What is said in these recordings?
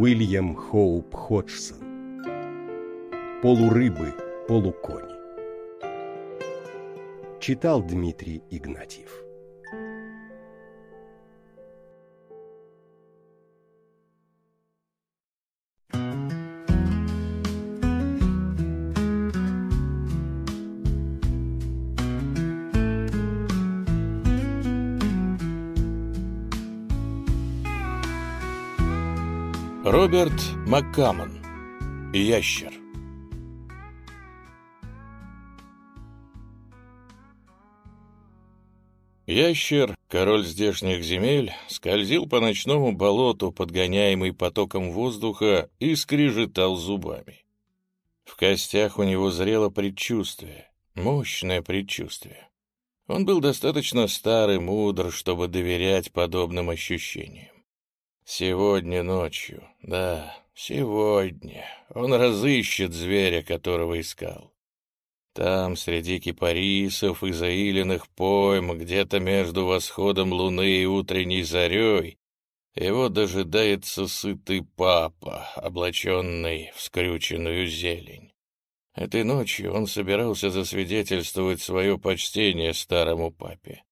Уильям Хоуп Ходжсон. Полурыбы, полукони. Читал Дмитрий Игнатьев. Роберт Маккамон. Ящер. Ящер, король здешних земель, скользил по ночному болоту, подгоняемый потоком воздуха, и скрежетал зубами. В костях у него зрело предчувствие, мощное предчувствие. Он был достаточно стар и мудр, чтобы доверять подобным ощущениям. Сегодня ночью, да, сегодня он разыщет зверя, которого искал. Там, среди кипарисов и заиленных пойм, где-то между восходом луны и утренней зарей, его дожидается сытый папа, облаченный в скрюченную зелень. Этой ночью он собирался засвидетельствовать свое почтение старому папе.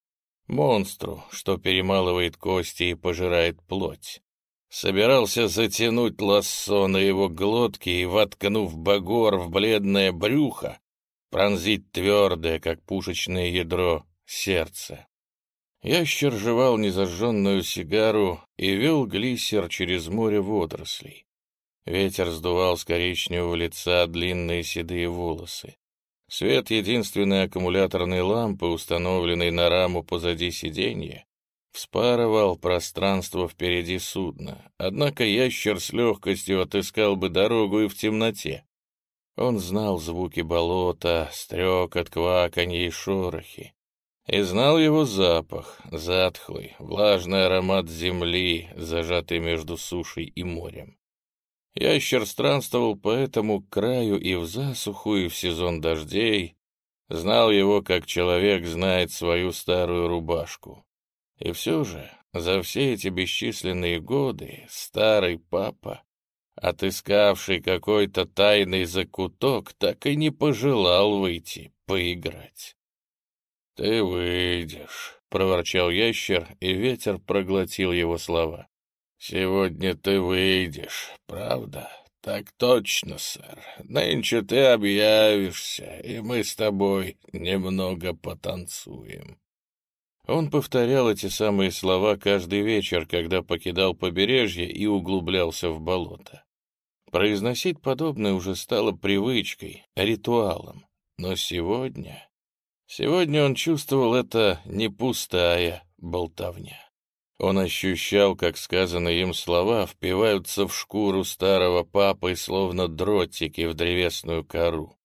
Монстру, что перемалывает кости и пожирает плоть собирался затянуть лассо на его глотке и, воткнув багор в бледное брюхо, пронзить твердое, как пушечное ядро, сердце. Ящер жевал незажженную сигару и вел глиссер через море водорослей. Ветер сдувал с коричневого лица длинные седые волосы. Свет единственной аккумуляторной лампы, установленной на раму позади сиденья, вспарывал пространство впереди судна, однако ящер с легкостью отыскал бы дорогу и в темноте. Он знал звуки болота, стрекот, кваканье и шорохи. И знал его запах, затхлый, влажный аромат земли, зажатый между сушей и морем. Ящер странствовал по этому краю и в засуху, и в сезон дождей, знал его, как человек знает свою старую рубашку. И все же за все эти бесчисленные годы старый папа, отыскавший какой-то тайный закуток, так и не пожелал выйти поиграть. «Ты выйдешь», — проворчал ящер, и ветер проглотил его слова. «Сегодня ты выйдешь, правда?» «Так точно, сэр. Нынче ты объявишься, и мы с тобой немного потанцуем». Он повторял эти самые слова каждый вечер, когда покидал побережье и углублялся в болото. Произносить подобное уже стало привычкой, ритуалом. Но сегодня... Сегодня он чувствовал это не пустая болтовня. Он ощущал, как сказанные им слова впиваются в шкуру старого папы, словно дротики в древесную кору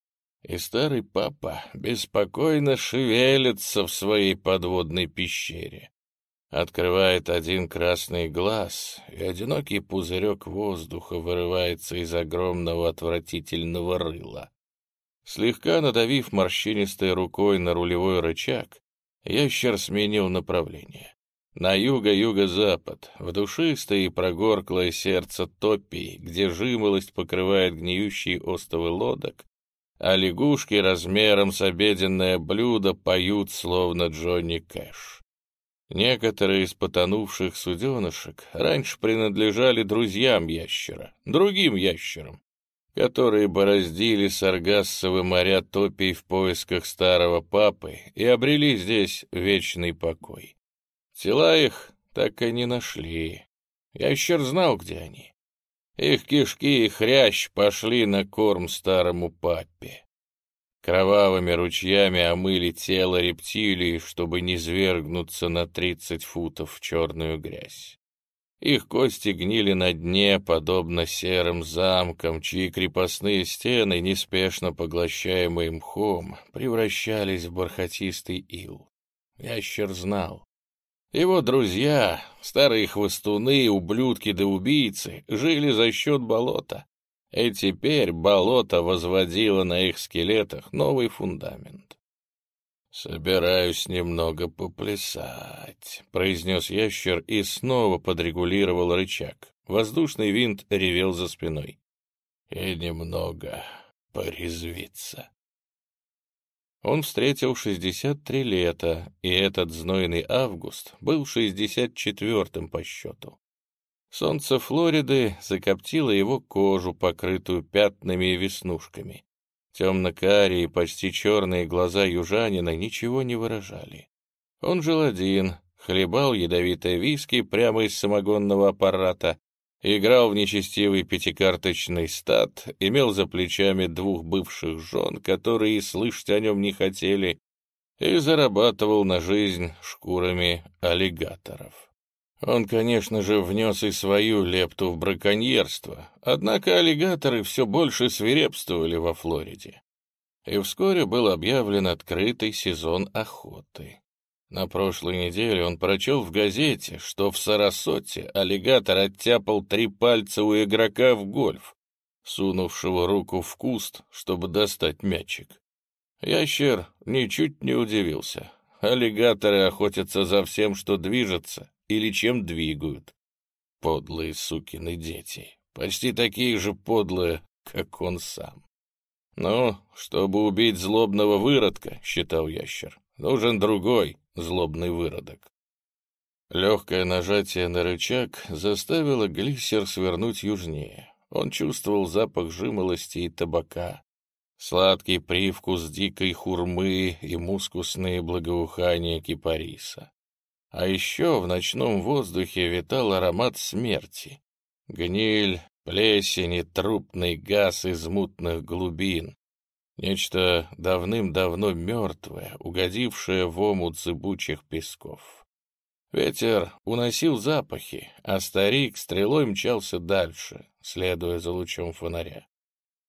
и старый папа беспокойно шевелится в своей подводной пещере. Открывает один красный глаз, и одинокий пузырек воздуха вырывается из огромного отвратительного рыла. Слегка надавив морщинистой рукой на рулевой рычаг, ящер сменил направление. На юго-юго-запад, в душистое и прогорклое сердце топий, где жимолость покрывает гниющие остовы лодок, а лягушки размером с обеденное блюдо поют, словно Джонни Кэш. Некоторые из потонувших суденышек раньше принадлежали друзьям ящера, другим ящерам, которые бороздили саргассовы моря топий в поисках старого папы и обрели здесь вечный покой. Тела их так и не нашли. Ящер знал, где они. Их кишки и хрящ пошли на корм старому папе. Кровавыми ручьями омыли тело рептилии, чтобы не свергнуться на тридцать футов в черную грязь. Их кости гнили на дне, подобно серым замкам, чьи крепостные стены, неспешно поглощаемые мхом, превращались в бархатистый ил. Ящер знал, его друзья, старые хвостуны, ублюдки да убийцы, жили за счет болота. И теперь болото возводило на их скелетах новый фундамент. «Собираюсь немного поплясать», — произнес ящер и снова подрегулировал рычаг. Воздушный винт ревел за спиной. И немного порезвиться. Он встретил 63 лета, и этот знойный август был 64-м по счету. Солнце Флориды закоптило его кожу, покрытую пятнами и веснушками. Темно-карие, почти черные глаза южанина ничего не выражали. Он жил один, хлебал ядовитое виски прямо из самогонного аппарата, играл в нечестивый пятикарточный стат, имел за плечами двух бывших жен, которые и слышать о нем не хотели, и зарабатывал на жизнь шкурами аллигаторов. Он, конечно же, внес и свою лепту в браконьерство, однако аллигаторы все больше свирепствовали во Флориде. И вскоре был объявлен открытый сезон охоты. На прошлой неделе он прочел в газете, что в Сарасоте аллигатор оттяпал три пальца у игрока в гольф, сунувшего руку в куст, чтобы достать мячик. Ящер ничуть не удивился. Аллигаторы охотятся за всем, что движется или чем двигают. Подлые сукины дети, почти такие же подлые, как он сам. «Ну, чтобы убить злобного выродка, — считал ящер, — нужен другой, злобный выродок. Легкое нажатие на рычаг заставило глиссер свернуть южнее. Он чувствовал запах жимолости и табака, сладкий привкус дикой хурмы и мускусные благоухания кипариса. А еще в ночном воздухе витал аромат смерти. Гниль, плесень и трупный газ из мутных глубин, Нечто давным-давно мертвое, угодившее в омут зыбучих песков. Ветер уносил запахи, а старик стрелой мчался дальше, следуя за лучом фонаря.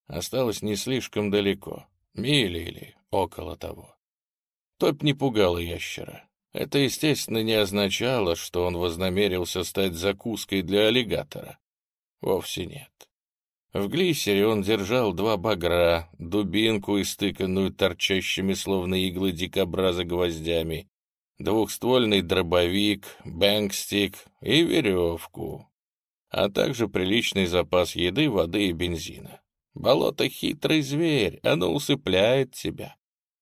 Осталось не слишком далеко, мили или около того. Топь не пугала ящера. Это, естественно, не означало, что он вознамерился стать закуской для аллигатора. Вовсе нет. В глиссере он держал два багра, дубинку, истыканную торчащими словно иглы дикобраза гвоздями, двухствольный дробовик, бэнгстик и веревку, а также приличный запас еды, воды и бензина. Болото — хитрый зверь, оно усыпляет тебя,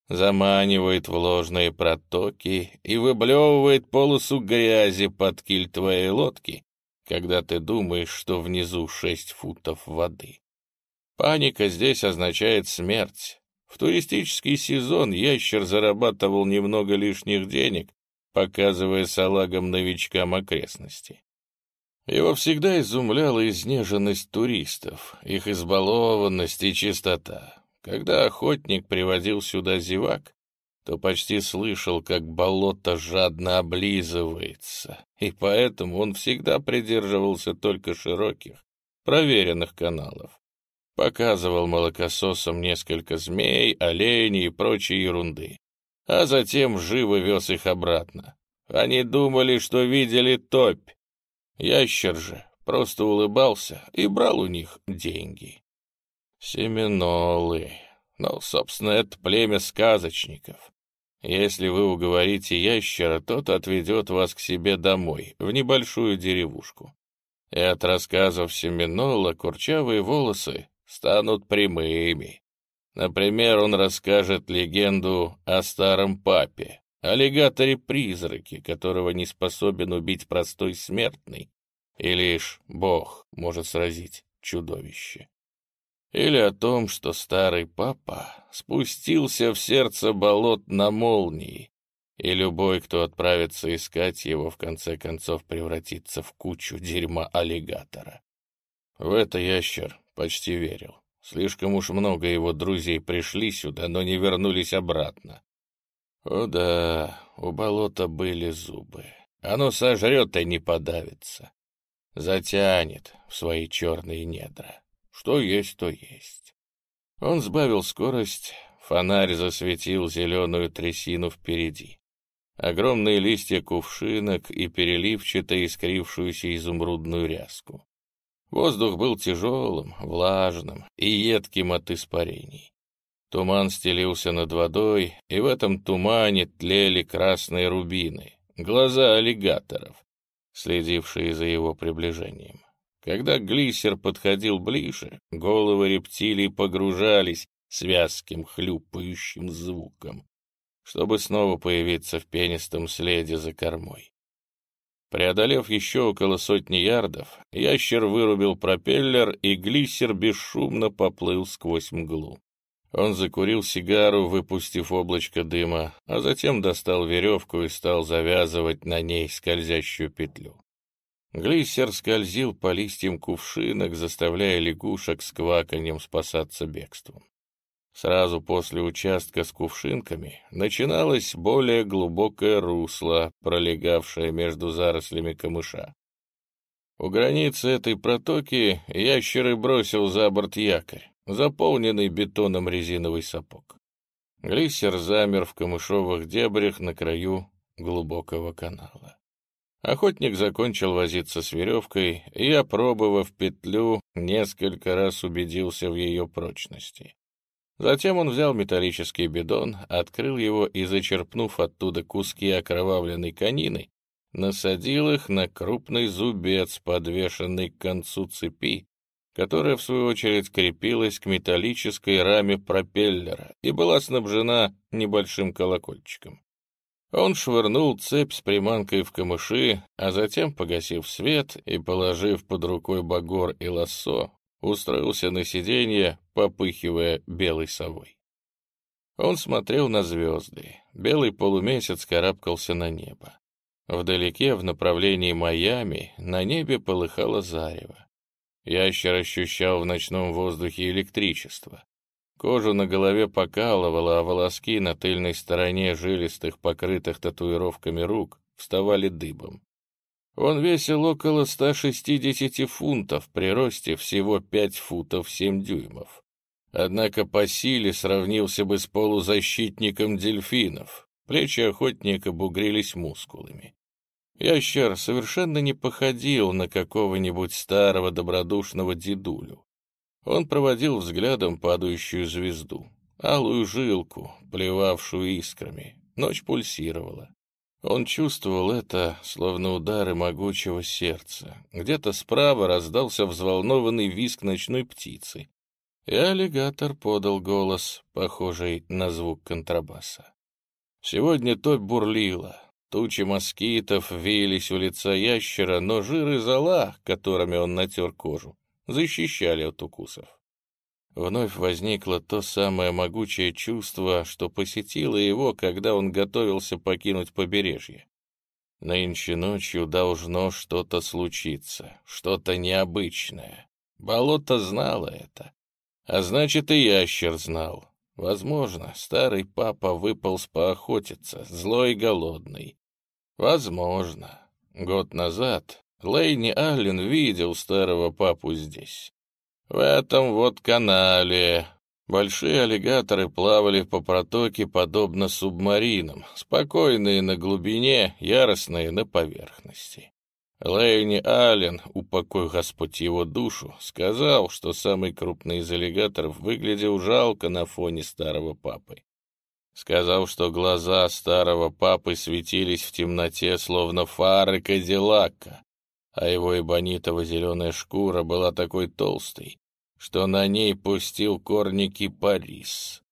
заманивает в ложные протоки и выблевывает полосу грязи под киль твоей лодки, когда ты думаешь, что внизу шесть футов воды. Паника здесь означает смерть. В туристический сезон ящер зарабатывал немного лишних денег, показывая салагам-новичкам окрестности. Его всегда изумляла изнеженность туристов, их избалованность и чистота. Когда охотник приводил сюда зевак, то почти слышал, как болото жадно облизывается, и поэтому он всегда придерживался только широких, проверенных каналов. Показывал молокососам несколько змей, оленей и прочей ерунды, а затем живо вез их обратно. Они думали, что видели топь. Ящер же просто улыбался и брал у них деньги. Семенолы. Ну, собственно, это племя сказочников. Если вы уговорите ящера, тот отведет вас к себе домой, в небольшую деревушку. И от рассказов Семенола курчавые волосы станут прямыми. Например, он расскажет легенду о старом папе, аллигаторе-призраке, которого не способен убить простой смертный, и лишь Бог может сразить чудовище. Или о том, что старый папа спустился в сердце болот на молнии, и любой, кто отправится искать его, в конце концов превратится в кучу дерьма аллигатора. В это ящер почти верил. Слишком уж много его друзей пришли сюда, но не вернулись обратно. О да, у болота были зубы. Оно сожрет и не подавится. Затянет в свои черные недра. Что есть, то есть. Он сбавил скорость, фонарь засветил зеленую трясину впереди. Огромные листья кувшинок и переливчато искрившуюся изумрудную ряску. Воздух был тяжелым, влажным и едким от испарений. Туман стелился над водой, и в этом тумане тлели красные рубины, глаза аллигаторов, следившие за его приближением. Когда глиссер подходил ближе, головы рептилий погружались с вязким хлюпающим звуком, чтобы снова появиться в пенистом следе за кормой. Преодолев еще около сотни ярдов, ящер вырубил пропеллер, и глиссер бесшумно поплыл сквозь мглу. Он закурил сигару, выпустив облачко дыма, а затем достал веревку и стал завязывать на ней скользящую петлю. Глиссер скользил по листьям кувшинок, заставляя лягушек с кваканьем спасаться бегством. Сразу после участка с кувшинками начиналось более глубокое русло, пролегавшее между зарослями камыша. У границы этой протоки ящеры бросил за борт якорь, заполненный бетоном резиновый сапог. Глиссер замер в камышовых дебрях на краю глубокого канала. Охотник закончил возиться с веревкой, и, опробовав петлю, несколько раз убедился в ее прочности. Затем он взял металлический бидон, открыл его и, зачерпнув оттуда куски окровавленной конины, насадил их на крупный зубец, подвешенный к концу цепи, которая, в свою очередь, крепилась к металлической раме пропеллера и была снабжена небольшим колокольчиком. Он швырнул цепь с приманкой в камыши, а затем, погасив свет и положив под рукой багор и лассо, устроился на сиденье, попыхивая белой совой. Он смотрел на звезды. Белый полумесяц карабкался на небо. Вдалеке, в направлении Майами, на небе полыхало зарево. Ящер ощущал в ночном воздухе электричество. Кожу на голове покалывало, а волоски на тыльной стороне жилистых, покрытых татуировками рук, вставали дыбом. Он весил около 160 фунтов при росте всего 5 футов 7 дюймов. Однако по силе сравнился бы с полузащитником дельфинов. Плечи охотника бугрились мускулами. Ящер совершенно не походил на какого-нибудь старого добродушного дедулю. Он проводил взглядом падающую звезду, алую жилку, плевавшую искрами. Ночь пульсировала. Он чувствовал это, словно удары могучего сердца. Где-то справа раздался взволнованный визг ночной птицы. И аллигатор подал голос, похожий на звук контрабаса. Сегодня топь бурлила. Тучи москитов веялись у лица ящера, но жир и зола, которыми он натер кожу, защищали от укусов. Вновь возникло то самое могучее чувство, что посетило его, когда он готовился покинуть побережье. Нынче ночью должно что-то случиться, что-то необычное. Болото знало это. А значит, и ящер знал. Возможно, старый папа выполз поохотиться, злой и голодный. Возможно. Год назад Лейни Аллен видел старого папу здесь. В этом вот канале большие аллигаторы плавали по протоке подобно субмаринам, спокойные на глубине, яростные на поверхности. Лейни Аллен, упокой Господь его душу, сказал, что самый крупный из аллигаторов выглядел жалко на фоне старого папы. Сказал, что глаза старого папы светились в темноте, словно фары Кадиллака, а его эбонитово-зеленая шкура была такой толстой, что на ней пустил корни кипарис.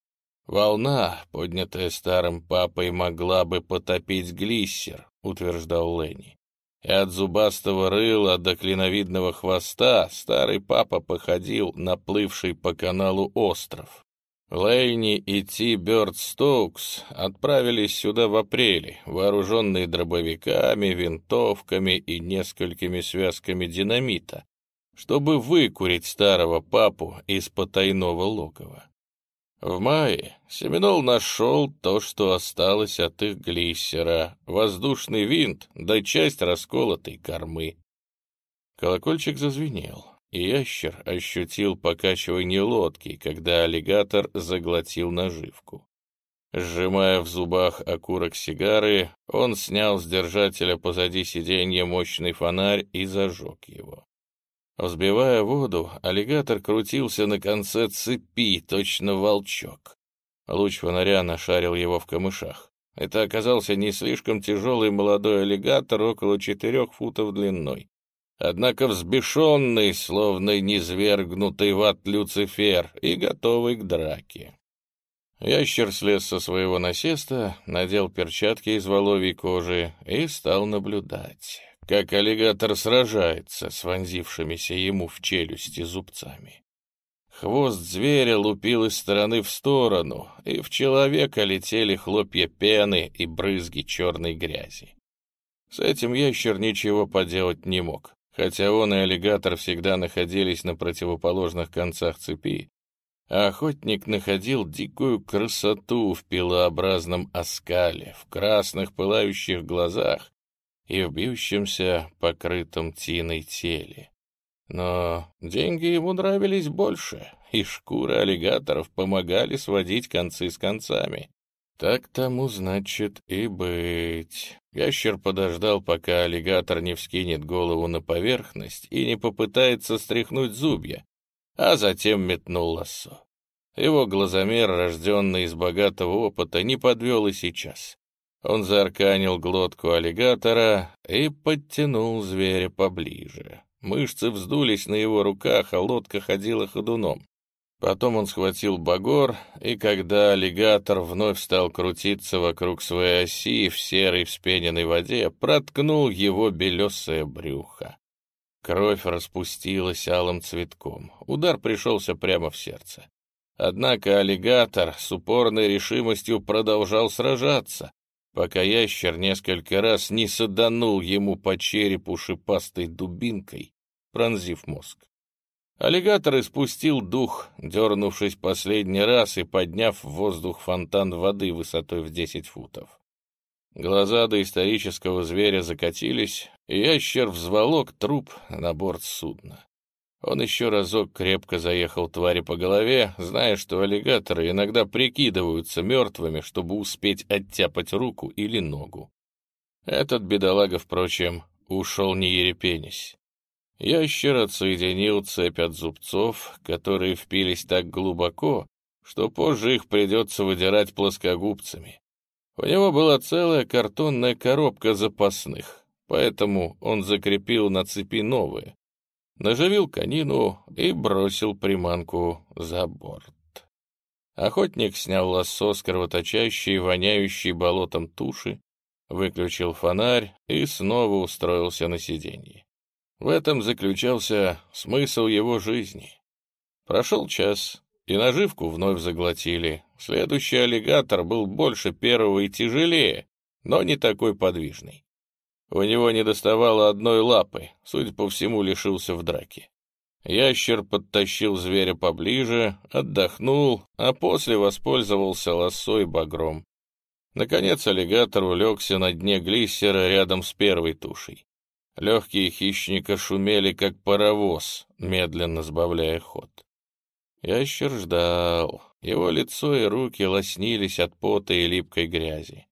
Волна, поднятая старым папой, могла бы потопить глиссер, утверждал Ленни. И от зубастого рыла до клиновидного хвоста старый папа походил на плывший по каналу остров. Лейни и Ти Бёрд Стоукс отправились сюда в апреле, вооруженные дробовиками, винтовками и несколькими связками динамита, чтобы выкурить старого папу из потайного логова. В мае Семенол нашел то, что осталось от их глиссера, воздушный винт да часть расколотой кормы. Колокольчик зазвенел ящер ощутил покачивание лодки, когда аллигатор заглотил наживку. Сжимая в зубах окурок сигары, он снял с держателя позади сиденья мощный фонарь и зажег его. Взбивая воду, аллигатор крутился на конце цепи, точно волчок. Луч фонаря нашарил его в камышах. Это оказался не слишком тяжелый молодой аллигатор, около четырех футов длиной. Однако взбешенный, словно низвергнутый в ад Люцифер и готовый к драке. Ящер слез со своего насеста, надел перчатки из воловьей кожи и стал наблюдать, как аллигатор сражается с вонзившимися ему в челюсти зубцами. Хвост зверя лупил из стороны в сторону, и в человека летели хлопья пены и брызги черной грязи. С этим ящер ничего поделать не мог, хотя он и аллигатор всегда находились на противоположных концах цепи, а охотник находил дикую красоту в пилообразном оскале, в красных пылающих глазах и в бьющемся покрытом тиной теле. Но деньги ему нравились больше, и шкуры аллигаторов помогали сводить концы с концами. Так тому, значит, и быть. Ящер подождал, пока аллигатор не вскинет голову на поверхность и не попытается стряхнуть зубья, а затем метнул лассо. Его глазомер, рожденный из богатого опыта, не подвел и сейчас. Он заарканил глотку аллигатора и подтянул зверя поближе. Мышцы вздулись на его руках, а лодка ходила ходуном. Потом он схватил багор, и когда аллигатор вновь стал крутиться вокруг своей оси в серой вспененной воде, проткнул его белесое брюхо. Кровь распустилась алым цветком. Удар пришелся прямо в сердце. Однако аллигатор с упорной решимостью продолжал сражаться, пока ящер несколько раз не саданул ему по черепу шипастой дубинкой, пронзив мозг. Аллигатор испустил дух, дернувшись последний раз и подняв в воздух фонтан воды высотой в десять футов. Глаза доисторического зверя закатились, и ящер взволок труп на борт судна. Он еще разок крепко заехал твари по голове, зная, что аллигаторы иногда прикидываются мертвыми, чтобы успеть оттяпать руку или ногу. Этот бедолага, впрочем, ушел не ерепенясь. Ящер отсоединил цепь от зубцов, которые впились так глубоко, что позже их придется выдирать плоскогубцами. У него была целая картонная коробка запасных, поэтому он закрепил на цепи новые, наживил конину и бросил приманку за борт. Охотник снял лассо с кровоточащей, воняющей болотом туши, выключил фонарь и снова устроился на сиденье. В этом заключался смысл его жизни. Прошел час, и наживку вновь заглотили. Следующий аллигатор был больше первого и тяжелее, но не такой подвижный. У него не доставало одной лапы, судя по всему, лишился в драке. Ящер подтащил зверя поближе, отдохнул, а после воспользовался лосой багром. Наконец аллигатор улегся на дне глиссера рядом с первой тушей. Легкие хищника шумели, как паровоз, медленно сбавляя ход. Ящер ждал. Его лицо и руки лоснились от пота и липкой грязи.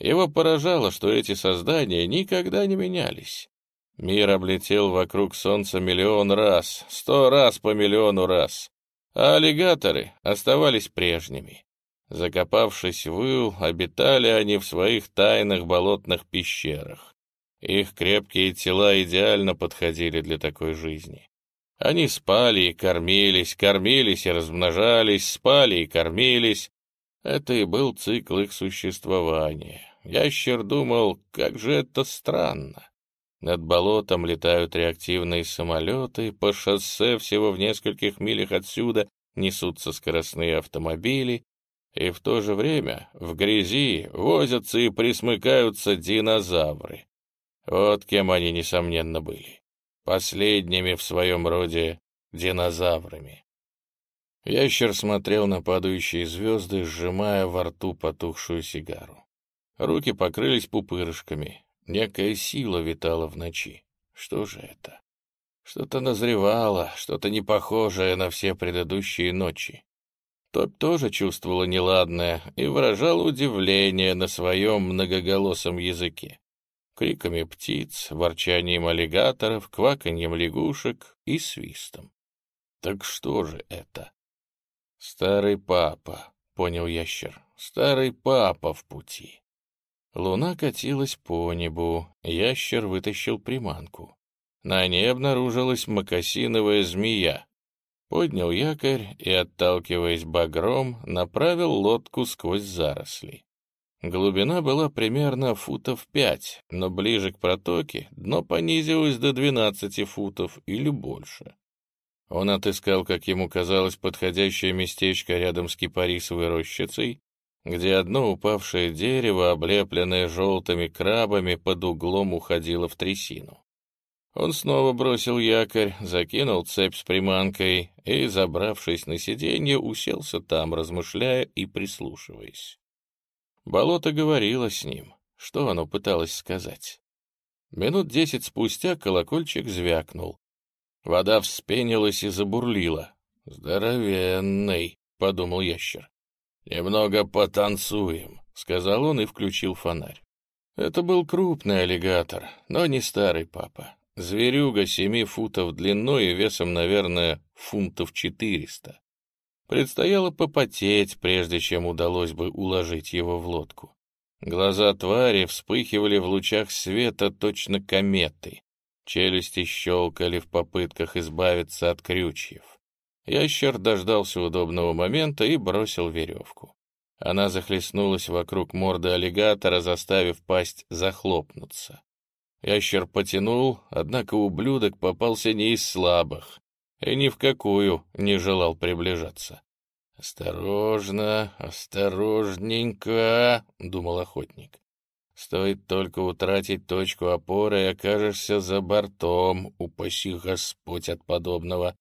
Его поражало, что эти создания никогда не менялись. Мир облетел вокруг Солнца миллион раз, сто раз по миллиону раз, а аллигаторы оставались прежними. Закопавшись в ил, обитали они в своих тайных болотных пещерах. Их крепкие тела идеально подходили для такой жизни. Они спали и кормились, кормились и размножались, спали и кормились. Это и был цикл их существования. Ящер думал, как же это странно. Над болотом летают реактивные самолеты, по шоссе всего в нескольких милях отсюда несутся скоростные автомобили, и в то же время в грязи возятся и присмыкаются динозавры. Вот кем они, несомненно, были. Последними в своем роде динозаврами. Ящер смотрел на падающие звезды, сжимая во рту потухшую сигару. Руки покрылись пупырышками. Некая сила витала в ночи. Что же это? Что-то назревало, что-то не похожее на все предыдущие ночи. Топ тоже чувствовала неладное и выражала удивление на своем многоголосом языке криками птиц, ворчанием аллигаторов, кваканьем лягушек и свистом. Так что же это? Старый папа, понял ящер, старый папа в пути. Луна катилась по небу, ящер вытащил приманку. На ней обнаружилась мокасиновая змея. Поднял якорь и, отталкиваясь багром, направил лодку сквозь заросли. Глубина была примерно футов пять, но ближе к протоке дно понизилось до двенадцати футов или больше. Он отыскал, как ему казалось, подходящее местечко рядом с кипарисовой рощицей, где одно упавшее дерево, облепленное желтыми крабами, под углом уходило в трясину. Он снова бросил якорь, закинул цепь с приманкой и, забравшись на сиденье, уселся там, размышляя и прислушиваясь. Болото говорило с ним. Что оно пыталось сказать? Минут десять спустя колокольчик звякнул. Вода вспенилась и забурлила. «Здоровенный», — подумал ящер. «Немного потанцуем», — сказал он и включил фонарь. Это был крупный аллигатор, но не старый папа. Зверюга семи футов длиной и весом, наверное, фунтов четыреста. Предстояло попотеть, прежде чем удалось бы уложить его в лодку. Глаза твари вспыхивали в лучах света точно кометы. Челюсти щелкали в попытках избавиться от крючьев. Ящер дождался удобного момента и бросил веревку. Она захлестнулась вокруг морды аллигатора, заставив пасть захлопнуться. Ящер потянул, однако ублюдок попался не из слабых и ни в какую не желал приближаться. «Осторожно, осторожненько», — думал охотник. «Стоит только утратить точку опоры, и окажешься за бортом, упаси Господь от подобного».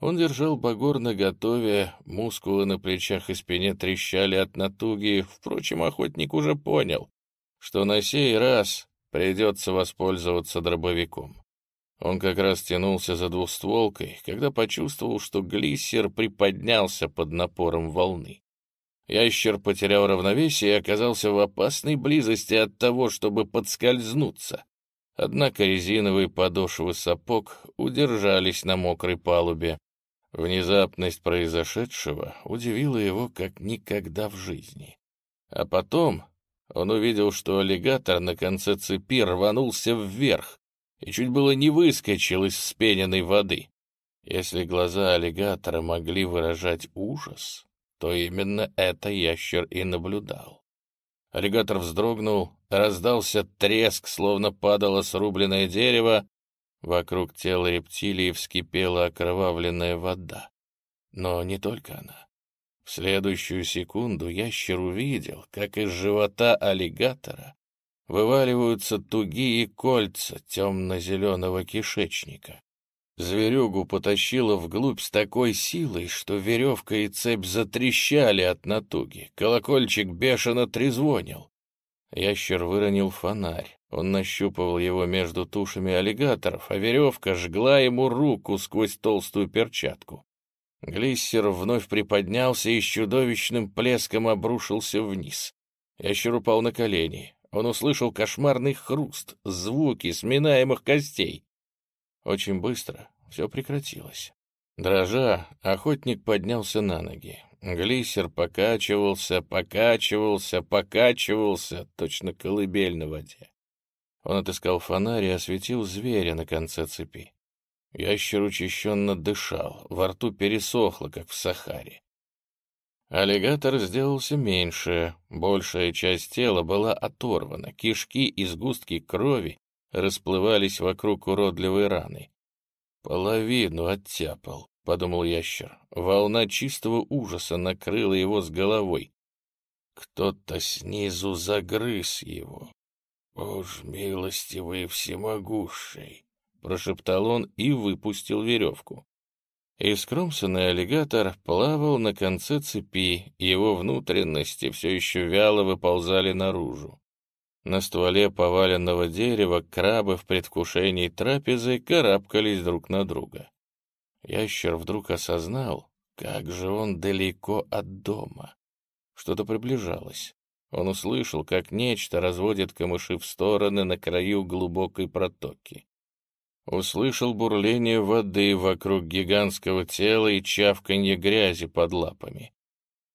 Он держал багор наготове, мускулы на плечах и спине трещали от натуги. Впрочем, охотник уже понял, что на сей раз Придется воспользоваться дробовиком. Он как раз тянулся за двустволкой, когда почувствовал, что глиссер приподнялся под напором волны. Ящер потерял равновесие и оказался в опасной близости от того, чтобы подскользнуться. Однако резиновые подошвы сапог удержались на мокрой палубе. Внезапность произошедшего удивила его как никогда в жизни. А потом он увидел, что аллигатор на конце цепи рванулся вверх и чуть было не выскочил из вспененной воды. Если глаза аллигатора могли выражать ужас, то именно это ящер и наблюдал. Аллигатор вздрогнул, раздался треск, словно падало срубленное дерево, вокруг тела рептилии вскипела окровавленная вода. Но не только она. В следующую секунду ящер увидел, как из живота аллигатора вываливаются тугие кольца темно-зеленого кишечника. Зверюгу потащило вглубь с такой силой, что веревка и цепь затрещали от натуги. Колокольчик бешено трезвонил. Ящер выронил фонарь. Он нащупывал его между тушами аллигаторов, а веревка жгла ему руку сквозь толстую перчатку. Глиссер вновь приподнялся и с чудовищным плеском обрушился вниз. Ящер упал на колени. Он услышал кошмарный хруст, звуки сминаемых костей. Очень быстро все прекратилось. Дрожа, охотник поднялся на ноги. Глиссер покачивался, покачивался, покачивался, точно колыбель на воде. Он отыскал фонарь и осветил зверя на конце цепи. Ящер учащенно дышал, во рту пересохло, как в Сахаре. Аллигатор сделался меньше, большая часть тела была оторвана, кишки и сгустки крови расплывались вокруг уродливой раны. «Половину оттяпал», — подумал ящер. Волна чистого ужаса накрыла его с головой. Кто-то снизу загрыз его. Боже милостивый всемогущий! — прошептал он и выпустил веревку. Искромсанный аллигатор плавал на конце цепи, его внутренности все еще вяло выползали наружу. На стволе поваленного дерева крабы в предвкушении трапезы карабкались друг на друга. Ящер вдруг осознал, как же он далеко от дома. Что-то приближалось. Он услышал, как нечто разводит камыши в стороны на краю глубокой протоки услышал бурление воды вокруг гигантского тела и чавканье грязи под лапами.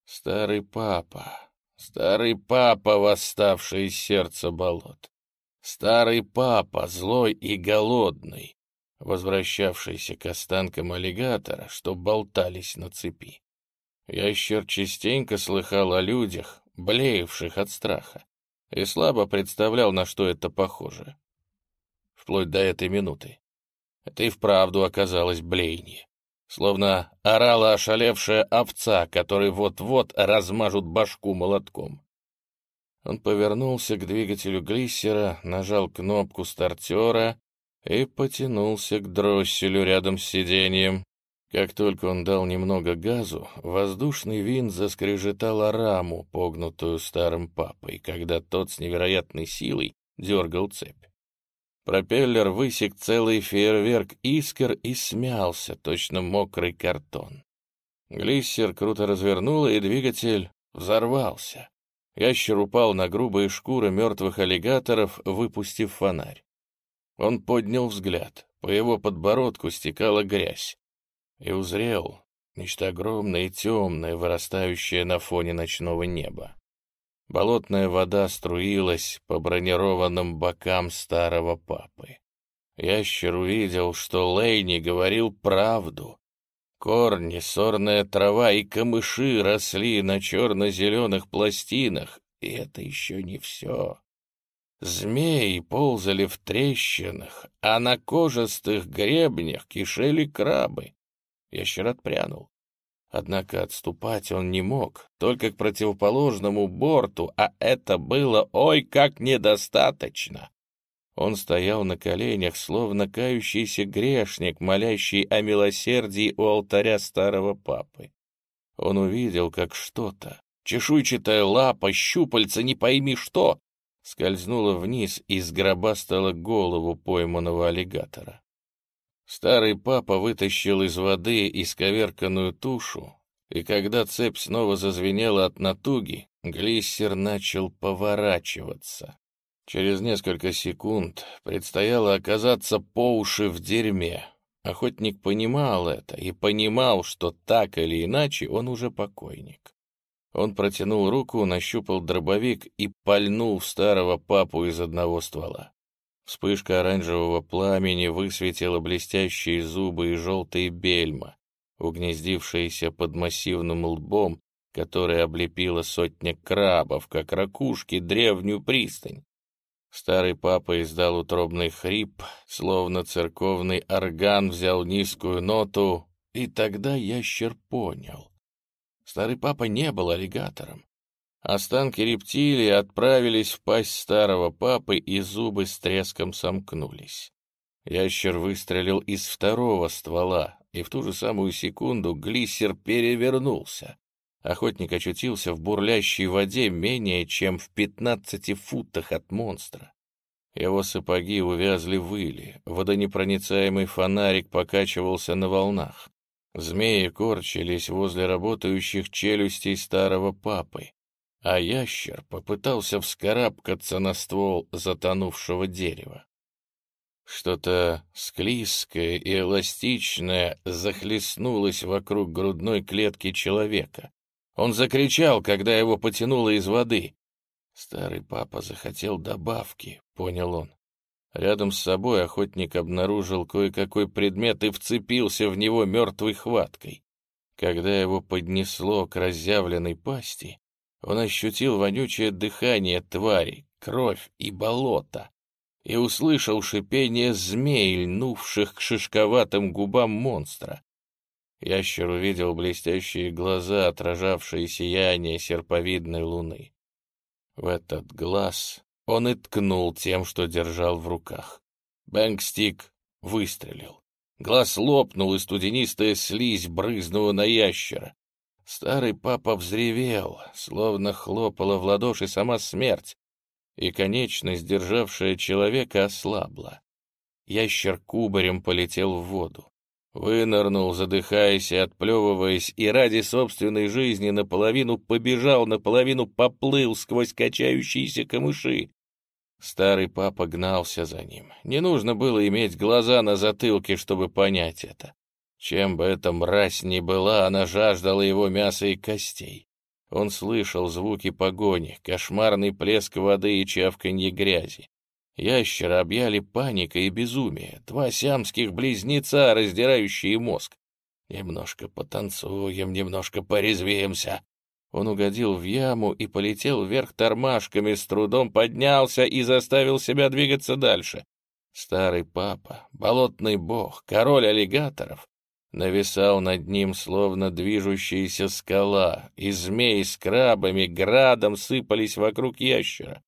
Старый папа, старый папа, восставший из сердца болот. Старый папа, злой и голодный. возвращавшийся к останкам аллигатора, что болтались на цепи. Ящер частенько слыхал о людях, блеявших от страха, и слабо представлял, на что это похоже. Вплоть до этой минуты. Это и вправду оказалось блеяние. Словно орала ошалевшая овца, которой вот-вот размажут башку молотком. Он повернулся к двигателю глиссера, нажал кнопку стартера и потянулся к дросселю рядом с сиденьем. Как только он дал немного газу, воздушный винт заскрежетал раму, погнутую старым папой, когда тот с невероятной силой дергал цепь. Пропеллер высек целый фейерверк искр и смялся, точно мокрый картон. Глиссер круто развернуло, и двигатель взорвался. Ящер упал на грубые шкуры мертвых аллигаторов, выпустив фонарь. Он поднял взгляд. По его подбородку стекала грязь. И узрел нечто огромное и темное, вырастающее на фоне ночного неба. Болотная вода струилась по бронированным бокам старого папы. Ящер увидел, что Лейни говорил правду. Корни, сорная трава и камыши росли на черно-зеленых пластинах, и это еще не все. Змеи ползали в трещинах, а на кожистых гребнях кишели крабы. Ящер отпрянул. Однако отступать он не мог, только к противоположному борту, а это было ой как недостаточно. Он стоял на коленях, словно кающийся грешник, молящий о милосердии у алтаря старого папы. Он увидел, как что-то, чешуйчатая лапа, щупальца, не пойми что, скользнула вниз и сгробастала голову пойманного аллигатора. Старый папа вытащил из воды исковерканную тушу, и когда цепь снова зазвенела от натуги, глиссер начал поворачиваться. Через несколько секунд предстояло оказаться по уши в дерьме. Охотник понимал это и понимал, что так или иначе он уже покойник. Он протянул руку, нащупал дробовик и пальнул старого папу из одного ствола. Вспышка оранжевого пламени высветила блестящие зубы и желтые бельма, угнездившиеся под массивным лбом, который облепила сотня крабов, как ракушки, древнюю пристань. Старый папа издал утробный хрип, словно церковный орган взял низкую ноту, и тогда ящер понял. Старый папа не был аллигатором. Останки рептилии отправились в пасть старого папы, и зубы с треском сомкнулись. Ящер выстрелил из второго ствола, и в ту же самую секунду глиссер перевернулся. Охотник очутился в бурлящей воде менее чем в пятнадцати футах от монстра. Его сапоги увязли в иле, водонепроницаемый фонарик покачивался на волнах. Змеи корчились возле работающих челюстей старого папы а ящер попытался вскарабкаться на ствол затонувшего дерева. Что-то склизкое и эластичное захлестнулось вокруг грудной клетки человека. Он закричал, когда его потянуло из воды. Старый папа захотел добавки, понял он. Рядом с собой охотник обнаружил кое-какой предмет и вцепился в него мертвой хваткой. Когда его поднесло к разъявленной пасти, он ощутил вонючее дыхание твари, кровь и болото, и услышал шипение змей, льнувших к шишковатым губам монстра. Ящер увидел блестящие глаза, отражавшие сияние серповидной луны. В этот глаз он и ткнул тем, что держал в руках. Бэнгстик выстрелил. Глаз лопнул, и студенистая слизь брызнула на ящера. Старый папа взревел, словно хлопала в ладоши сама смерть, и конечность, державшая человека, ослабла. Ящер кубарем полетел в воду. Вынырнул, задыхаясь и отплевываясь, и ради собственной жизни наполовину побежал, наполовину поплыл сквозь качающиеся камыши. Старый папа гнался за ним. Не нужно было иметь глаза на затылке, чтобы понять это. Чем бы эта мразь ни была, она жаждала его мяса и костей. Он слышал звуки погони, кошмарный плеск воды и чавканье грязи. Ящера объяли паника и безумие, два сиамских близнеца, раздирающие мозг. «Немножко потанцуем, немножко порезвеемся». Он угодил в яму и полетел вверх тормашками, с трудом поднялся и заставил себя двигаться дальше. Старый папа, болотный бог, король аллигаторов, нависал над ним, словно движущаяся скала, и змеи с крабами градом сыпались вокруг ящера.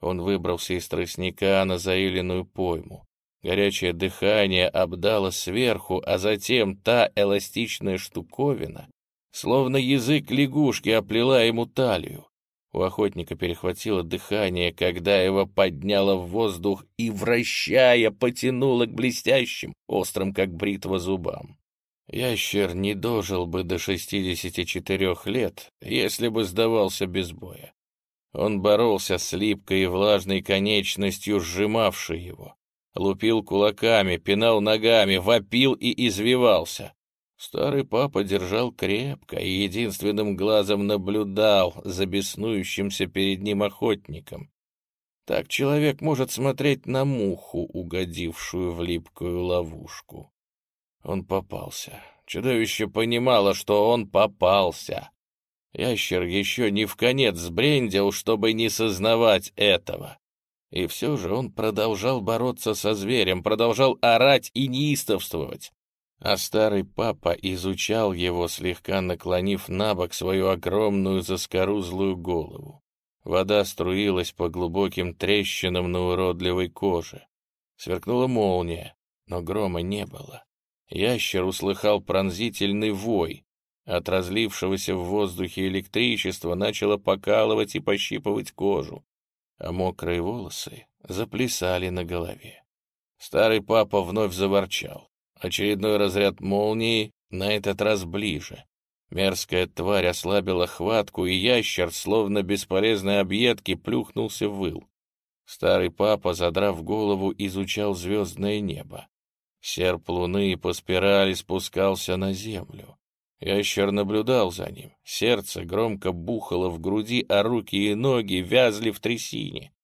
Он выбрался из тростника на заиленную пойму. Горячее дыхание обдало сверху, а затем та эластичная штуковина, словно язык лягушки, оплела ему талию. У охотника перехватило дыхание, когда его подняло в воздух и, вращая, потянуло к блестящим, острым, как бритва, зубам. Ящер не дожил бы до 64 лет, если бы сдавался без боя. Он боролся с липкой и влажной конечностью, сжимавшей его. Лупил кулаками, пинал ногами, вопил и извивался. Старый папа держал крепко и единственным глазом наблюдал за беснующимся перед ним охотником. Так человек может смотреть на муху, угодившую в липкую ловушку. Он попался. Чудовище понимало, что он попался. Ящер еще не в конец сбрендил, чтобы не сознавать этого. И все же он продолжал бороться со зверем, продолжал орать и неистовствовать. А старый папа изучал его, слегка наклонив на бок свою огромную заскорузлую голову. Вода струилась по глубоким трещинам на уродливой коже. Сверкнула молния, но грома не было. Ящер услыхал пронзительный вой. От разлившегося в воздухе электричества начало покалывать и пощипывать кожу, а мокрые волосы заплясали на голове. Старый папа вновь заворчал. Очередной разряд молнии, на этот раз ближе. Мерзкая тварь ослабила хватку, и ящер, словно бесполезной объедки, плюхнулся в выл. Старый папа, задрав голову, изучал звездное небо. Серп луны по спирали спускался на землю. Ящер наблюдал за ним. Сердце громко бухало в груди, а руки и ноги вязли в трясине.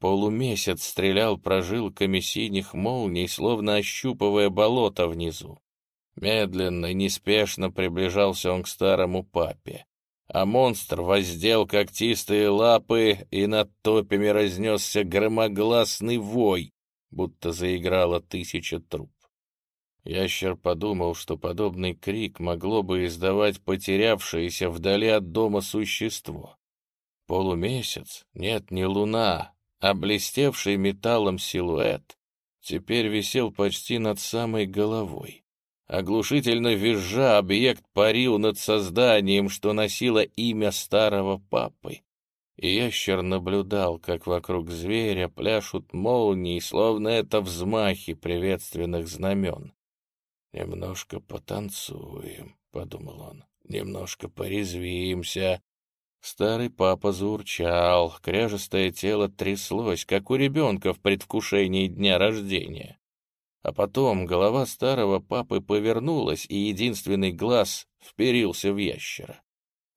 Полумесяц стрелял прожилками синих молний, словно ощупывая болото внизу. Медленно неспешно приближался он к старому папе. А монстр воздел когтистые лапы, и над топями разнесся громогласный вой, будто заиграла тысяча труб. Ящер подумал, что подобный крик могло бы издавать потерявшееся вдали от дома существо. Полумесяц, нет, не луна, а блестевший металлом силуэт теперь висел почти над самой головой. Оглушительно визжа, объект парил над созданием, что носило имя старого папы и ящер наблюдал, как вокруг зверя пляшут молнии, словно это взмахи приветственных знамен. «Немножко потанцуем», — подумал он, — «немножко порезвимся». Старый папа заурчал, кряжестое тело тряслось, как у ребенка в предвкушении дня рождения. А потом голова старого папы повернулась, и единственный глаз вперился в ящера.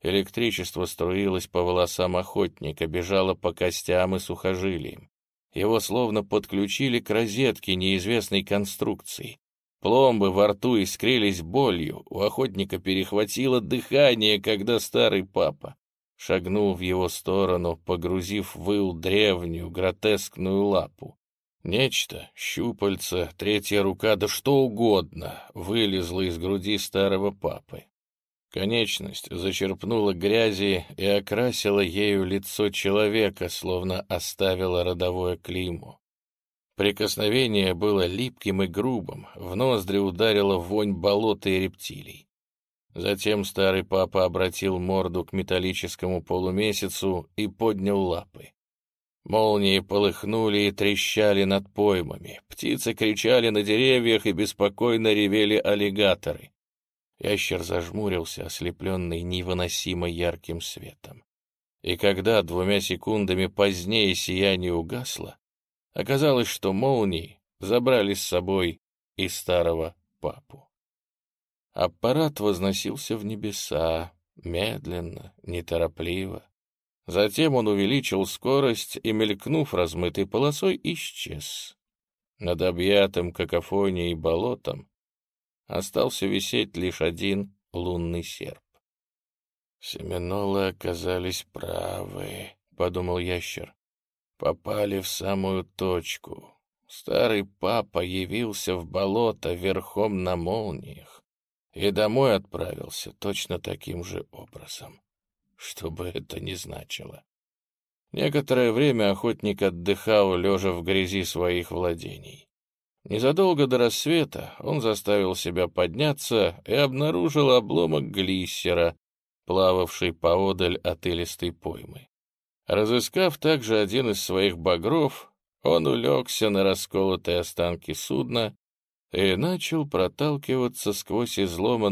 Электричество струилось по волосам охотника, бежало по костям и сухожилиям. Его словно подключили к розетке неизвестной конструкции. Пломбы во рту искрились болью, у охотника перехватило дыхание, когда старый папа шагнул в его сторону, погрузив в ил древнюю, гротескную лапу. Нечто, щупальца, третья рука, да что угодно, вылезло из груди старого папы. Конечность зачерпнула грязи и окрасила ею лицо человека, словно оставила родовое клеймо. Прикосновение было липким и грубым, в ноздри ударила вонь болота и рептилий. Затем старый папа обратил морду к металлическому полумесяцу и поднял лапы. Молнии полыхнули и трещали над поймами, птицы кричали на деревьях и беспокойно ревели аллигаторы. Ящер зажмурился, ослепленный невыносимо ярким светом. И когда двумя секундами позднее сияние угасло, оказалось, что молнии забрали с собой и старого папу. Аппарат возносился в небеса, медленно, неторопливо. Затем он увеличил скорость и, мелькнув размытой полосой, исчез. Над объятым какофонией болотом остался висеть лишь один лунный серп. «Семенолы оказались правы», — подумал ящер. «Попали в самую точку. Старый папа явился в болото верхом на молниях и домой отправился точно таким же образом, что бы это ни значило. Некоторое время охотник отдыхал, лежа в грязи своих владений. Незадолго до рассвета он заставил себя подняться и обнаружил обломок глиссера, плававший поодаль от илистой поймы. Разыскав также один из своих багров, он улегся на расколотые останки судна и начал проталкиваться сквозь изломанные